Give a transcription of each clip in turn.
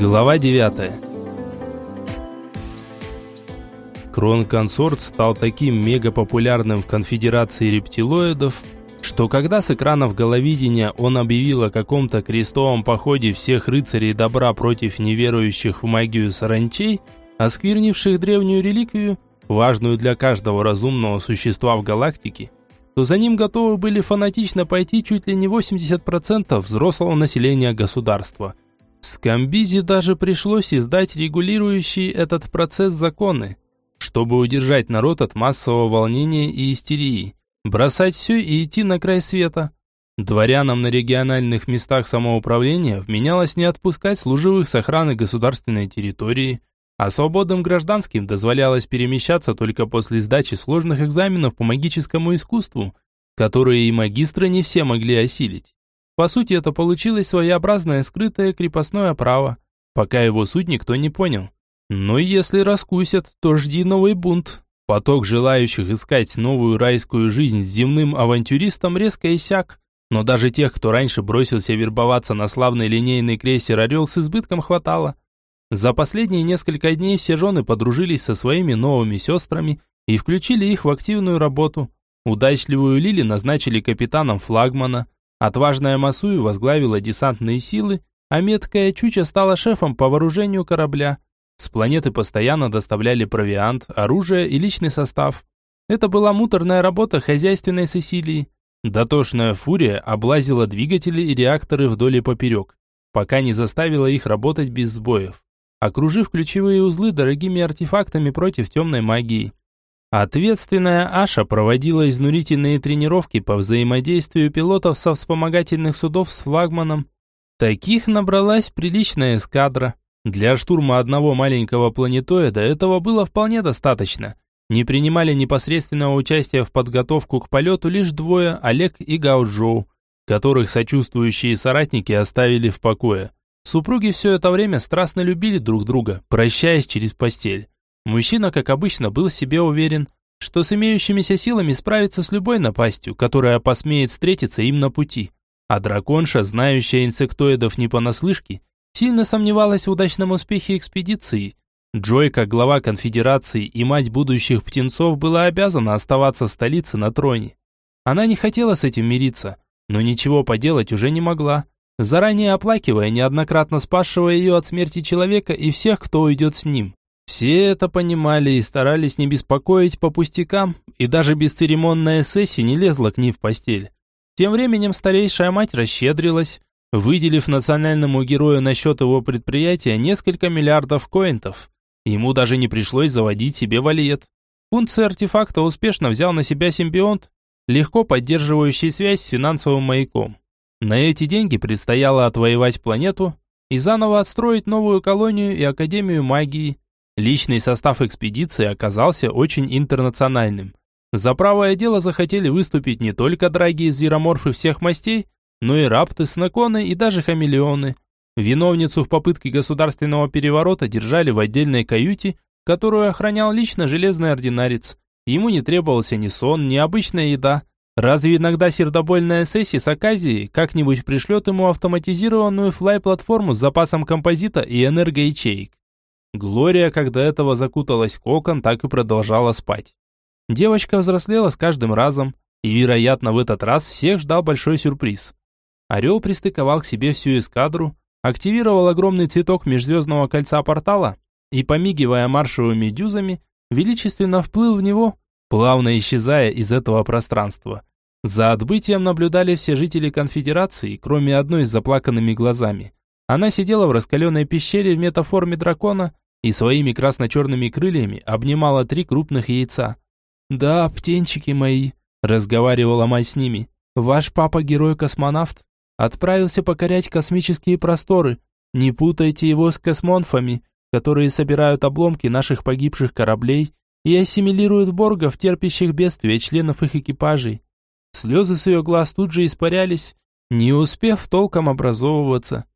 Глава 9. Крон-консорт стал таким мегапопулярным в конфедерации рептилоидов, что когда с экранов головидения он объявил о каком-то крестовом походе всех рыцарей добра против неверующих в магию саранчей, осквернивших древнюю реликвию, важную для каждого разумного существа в галактике, то за ним готовы были фанатично пойти чуть ли не 80% взрослого населения государства – Скамбизе даже пришлось издать регулирующие этот процесс законы, чтобы удержать народ от массового волнения и истерии, бросать все и идти на край света. Дворянам на региональных местах самоуправления вменялось не отпускать служивых с охраны государственной территории, а свободным гражданским дозволялось перемещаться только после сдачи сложных экзаменов по магическому искусству, которые и магистры не все могли осилить. По сути, это получилось своеобразное скрытое крепостное право, пока его суть никто не понял. Но если раскусят, то жди новый бунт. Поток желающих искать новую райскую жизнь с земным авантюристом резко иссяк. Но даже тех, кто раньше бросился вербоваться на славный линейный крейсер «Орел» с избытком хватало. За последние несколько дней все жены подружились со своими новыми сестрами и включили их в активную работу. Удачливую Лили назначили капитаном флагмана, Отважная Масуи возглавила десантные силы, а меткая Чуча стала шефом по вооружению корабля. С планеты постоянно доставляли провиант, оружие и личный состав. Это была муторная работа хозяйственной Сесилии. Дотошная фурия облазила двигатели и реакторы вдоль и поперек, пока не заставила их работать без сбоев, окружив ключевые узлы дорогими артефактами против темной магии. Ответственная Аша проводила изнурительные тренировки по взаимодействию пилотов со вспомогательных судов с флагманом. Таких набралась приличная эскадра. Для штурма одного маленького планетоида этого было вполне достаточно. Не принимали непосредственного участия в подготовку к полету лишь двое, Олег и Гаоджоу, которых сочувствующие соратники оставили в покое. Супруги все это время страстно любили друг друга, прощаясь через постель. Мужчина, как обычно, был себе уверен, что с имеющимися силами справится с любой напастью, которая посмеет встретиться им на пути. А драконша, знающая инсектоидов не понаслышке, сильно сомневалась в удачном успехе экспедиции. Джой, как глава конфедерации и мать будущих птенцов, была обязана оставаться в столице на троне. Она не хотела с этим мириться, но ничего поделать уже не могла, заранее оплакивая неоднократно спасшего ее от смерти человека и всех, кто уйдет с ним. Все это понимали и старались не беспокоить по пустякам, и даже бесцеремонная сессия не лезла к ней в постель. Тем временем старейшая мать расщедрилась, выделив национальному герою на счет его предприятия несколько миллиардов коинтов. Ему даже не пришлось заводить себе валет. Функции артефакта успешно взял на себя симбионт, легко поддерживающий связь с финансовым маяком. На эти деньги предстояло отвоевать планету и заново отстроить новую колонию и Академию магии, Личный состав экспедиции оказался очень интернациональным. За правое дело захотели выступить не только драги из зероморфы всех мастей, но и рапты, снаконы и даже хамелеоны. Виновницу в попытке государственного переворота держали в отдельной каюте, которую охранял лично железный ординарец. Ему не требовался ни сон, ни обычная еда. Разве иногда сердобольная сессия с Аказией как-нибудь пришлет ему автоматизированную флай-платформу с запасом композита и энергоячеек? Глория, когда этого закуталась в кокон, так и продолжала спать. Девочка взрослела с каждым разом, и, вероятно, в этот раз всех ждал большой сюрприз. Орел пристыковал к себе всю эскадру, активировал огромный цветок межзвездного кольца портала и, помигивая маршевыми дюзами, величественно вплыл в него, плавно исчезая из этого пространства. За отбытием наблюдали все жители конфедерации, кроме одной с заплаканными глазами. Она сидела в раскаленной пещере в метаформе дракона и своими красно-черными крыльями обнимала три крупных яйца. «Да, птенчики мои», – разговаривала мать с ними, – «ваш папа герой-космонавт, отправился покорять космические просторы. Не путайте его с космонфами, которые собирают обломки наших погибших кораблей и ассимилируют боргов, терпящих бедствия членов их экипажей». Слезы с ее глаз тут же испарялись, не успев толком образовываться.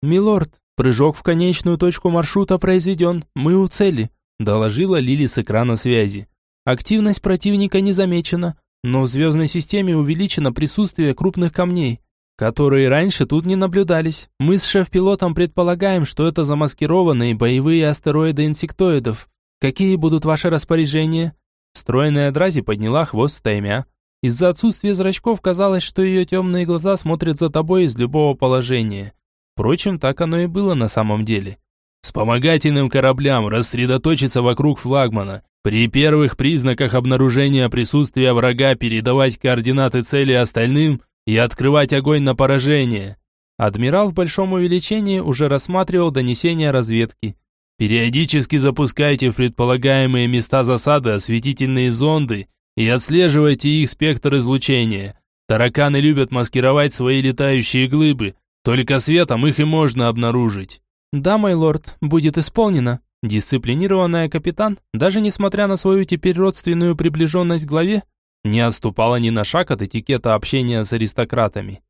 «Милорд, Прыжок в конечную точку маршрута произведен. Мы у цели», – доложила Лили с экрана связи. «Активность противника не замечена, но в звездной системе увеличено присутствие крупных камней. которые раньше тут не наблюдались. Мы с шеф-пилотом предполагаем, что это замаскированные боевые астероиды инсектоидов. Какие будут ваши распоряжения?» Стройная Дрази подняла хвост стаймя. Из-за отсутствия зрачков казалось, что ее темные глаза смотрят за тобой из любого положения. Впрочем, так оно и было на самом деле. Вспомогательным кораблям рассредоточиться вокруг флагмана. При первых признаках обнаружения присутствия врага передавать координаты цели остальным и открывать огонь на поражение. Адмирал в большом увеличении уже рассматривал донесения разведки. Периодически запускайте в предполагаемые места засады осветительные зонды и отслеживайте их спектр излучения. Тараканы любят маскировать свои летающие глыбы, только светом их и можно обнаружить. «Да, мой лорд, будет исполнено». Дисциплинированная капитан, даже несмотря на свою теперь родственную приближенность к главе, не отступала ни на шаг от этикета общения с аристократами.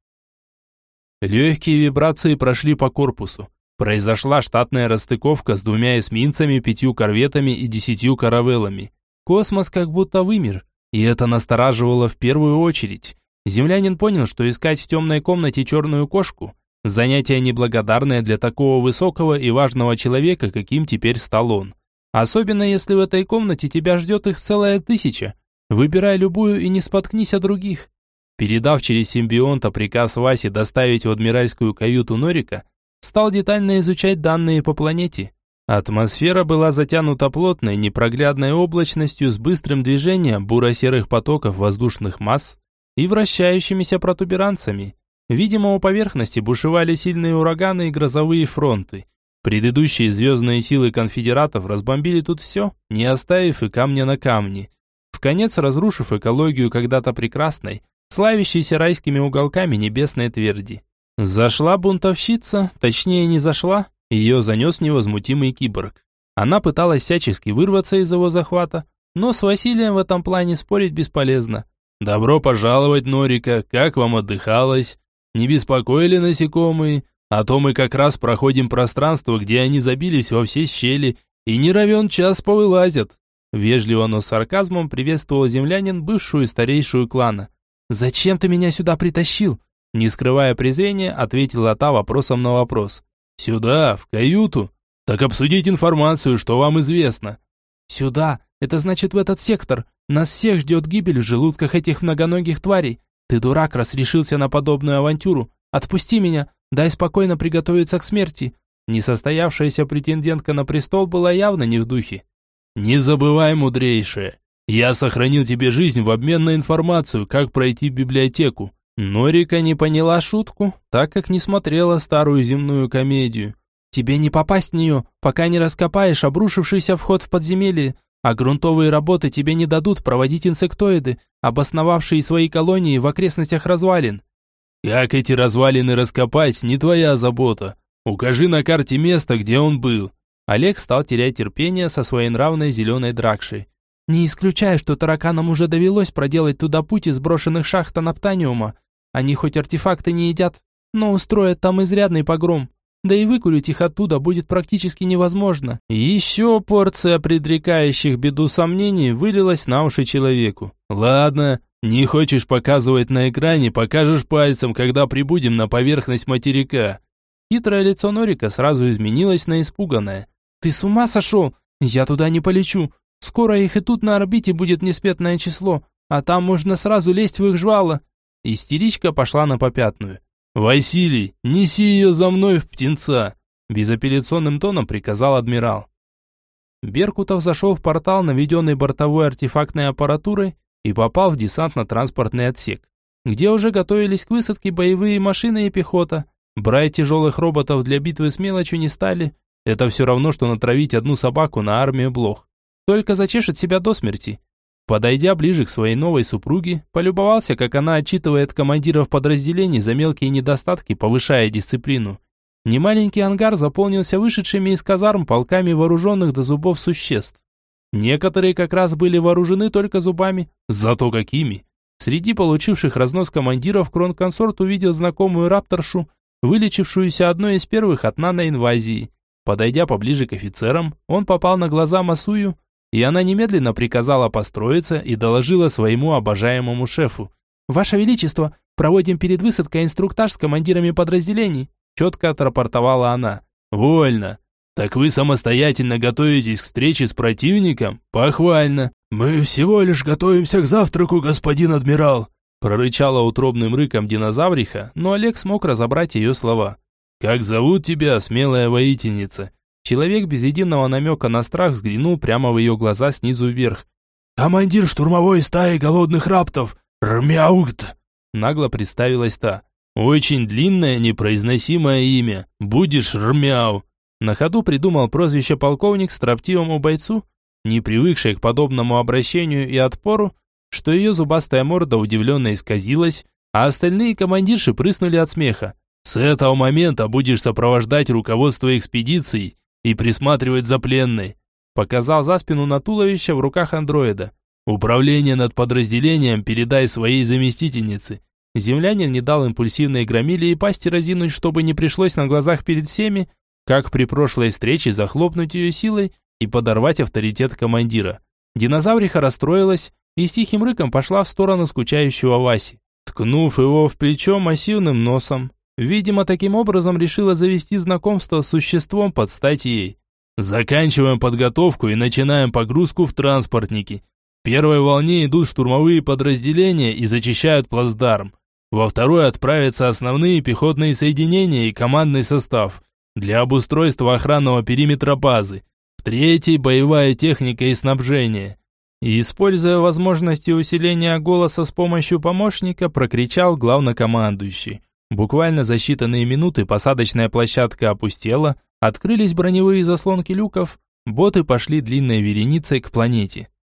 Легкие вибрации прошли по корпусу. Произошла штатная расстыковка с двумя эсминцами, пятью корветами и десятью каравеллами. Космос как будто вымер, и это настораживало в первую очередь. Землянин понял, что искать в темной комнате черную кошку Занятие неблагодарное для такого высокого и важного человека, каким теперь стал он. Особенно если в этой комнате тебя ждет их целая тысяча. Выбирай любую и не споткнись о других. Передав через симбионта приказ Васе доставить в адмиральскую каюту Норика, стал детально изучать данные по планете. Атмосфера была затянута плотной, непроглядной облачностью с быстрым движением буро-серых потоков воздушных масс и вращающимися протуберанцами. Видимо, у поверхности бушевали сильные ураганы и грозовые фронты. Предыдущие звездные силы конфедератов разбомбили тут все, не оставив и камня на камне. В конец разрушив экологию когда-то прекрасной, славящейся райскими уголками небесной тверди. Зашла бунтовщица, точнее не зашла, ее занес невозмутимый киборг. Она пыталась всячески вырваться из его захвата, но с Василием в этом плане спорить бесполезно. «Добро пожаловать, Норика, как вам отдыхалось?» Не беспокоили насекомые, а то мы как раз проходим пространство, где они забились во все щели и не равен час повылазят. Вежливо, но с сарказмом приветствовал землянин бывшую старейшую клана. «Зачем ты меня сюда притащил?» Не скрывая презрения, ответила та вопросом на вопрос. «Сюда, в каюту. Так обсудить информацию, что вам известно». «Сюда. Это значит в этот сектор. Нас всех ждет гибель в желудках этих многоногих тварей. Ты дурак, раз решился на подобную авантюру. Отпусти меня, дай спокойно приготовиться к смерти. Несостоявшаяся претендентка на престол была явно не в духе. Не забывай, мудрейшая, я сохранил тебе жизнь в обмен на информацию, как пройти в библиотеку. Норика не поняла шутку, так как не смотрела старую земную комедию. Тебе не попасть в нее, пока не раскопаешь обрушившийся вход в подземелье, а грунтовые работы тебе не дадут проводить инсектоиды, обосновавшие свои колонии в окрестностях развалин. Как эти развалины раскопать, не твоя забота. Укажи на карте место, где он был. Олег стал терять терпение со своей нравной зеленой дракшей. Не исключаю, что тараканам уже довелось проделать туда путь из брошенных шахт анаптаниума. Они хоть артефакты не едят, но устроят там изрядный погром да и выкурить их оттуда будет практически невозможно. Еще порция предрекающих беду сомнений вылилась на уши человеку. Ладно, не хочешь показывать на экране, покажешь пальцем, когда прибудем на поверхность материка. Хитрое лицо Норика сразу изменилось на испуганное. «Ты с ума сошел? Я туда не полечу. Скоро их и тут на орбите будет неспетное число, а там можно сразу лезть в их жвало». Истеричка пошла на попятную. «Василий, неси ее за мной в птенца!» Безапелляционным тоном приказал адмирал. Беркутов зашел в портал, наведенный бортовой артефактной аппаратурой, и попал в десантно-транспортный отсек, где уже готовились к высадке боевые машины и пехота. Брать тяжелых роботов для битвы с мелочью не стали. Это все равно, что натравить одну собаку на армию блох. Только зачешет себя до смерти. Подойдя ближе к своей новой супруге, полюбовался, как она отчитывает командиров подразделений за мелкие недостатки, повышая дисциплину. Немаленький ангар заполнился вышедшими из казарм полками вооруженных до зубов существ. Некоторые как раз были вооружены только зубами, зато какими. Среди получивших разнос командиров кронконсорт увидел знакомую рапторшу, вылечившуюся одной из первых от наноинвазии. Подойдя поближе к офицерам, он попал на глаза Масую, и она немедленно приказала построиться и доложила своему обожаемому шефу. «Ваше Величество, проводим перед высадкой инструктаж с командирами подразделений», четко отрапортовала она. «Вольно. Так вы самостоятельно готовитесь к встрече с противником? Похвально. Мы всего лишь готовимся к завтраку, господин адмирал», прорычала утробным рыком динозавриха, но Олег смог разобрать ее слова. «Как зовут тебя, смелая воительница?» Человек без единого намека на страх взглянул прямо в ее глаза снизу вверх. «Командир штурмовой стаи голодных раптов, Рмяукт!» Нагло представилась та. «Очень длинное непроизносимое имя. Будешь Рмяу!» На ходу придумал прозвище полковник строптивому бойцу, не привыкшей к подобному обращению и отпору, что ее зубастая морда удивленно исказилась, а остальные командирши прыснули от смеха. «С этого момента будешь сопровождать руководство экспедицией и присматривать за пленной», показал за спину на туловище в руках андроида. «Управление над подразделением передай своей заместительнице». Землянин не дал импульсивной громиле и пасти разинуть, чтобы не пришлось на глазах перед всеми, как при прошлой встрече захлопнуть ее силой и подорвать авторитет командира. Динозавриха расстроилась и с тихим рыком пошла в сторону скучающего Васи, ткнув его в плечо массивным носом. Видимо, таким образом решила завести знакомство с существом под стать ей. Заканчиваем подготовку и начинаем погрузку в транспортники. В первой волне идут штурмовые подразделения и зачищают плацдарм. Во второй отправятся основные пехотные соединения и командный состав для обустройства охранного периметра базы. В третьей боевая техника и снабжение. И, используя возможности усиления голоса с помощью помощника, прокричал главнокомандующий. Буквально за считанные минуты посадочная площадка опустела, открылись броневые заслонки люков, боты пошли длинной вереницей к планете.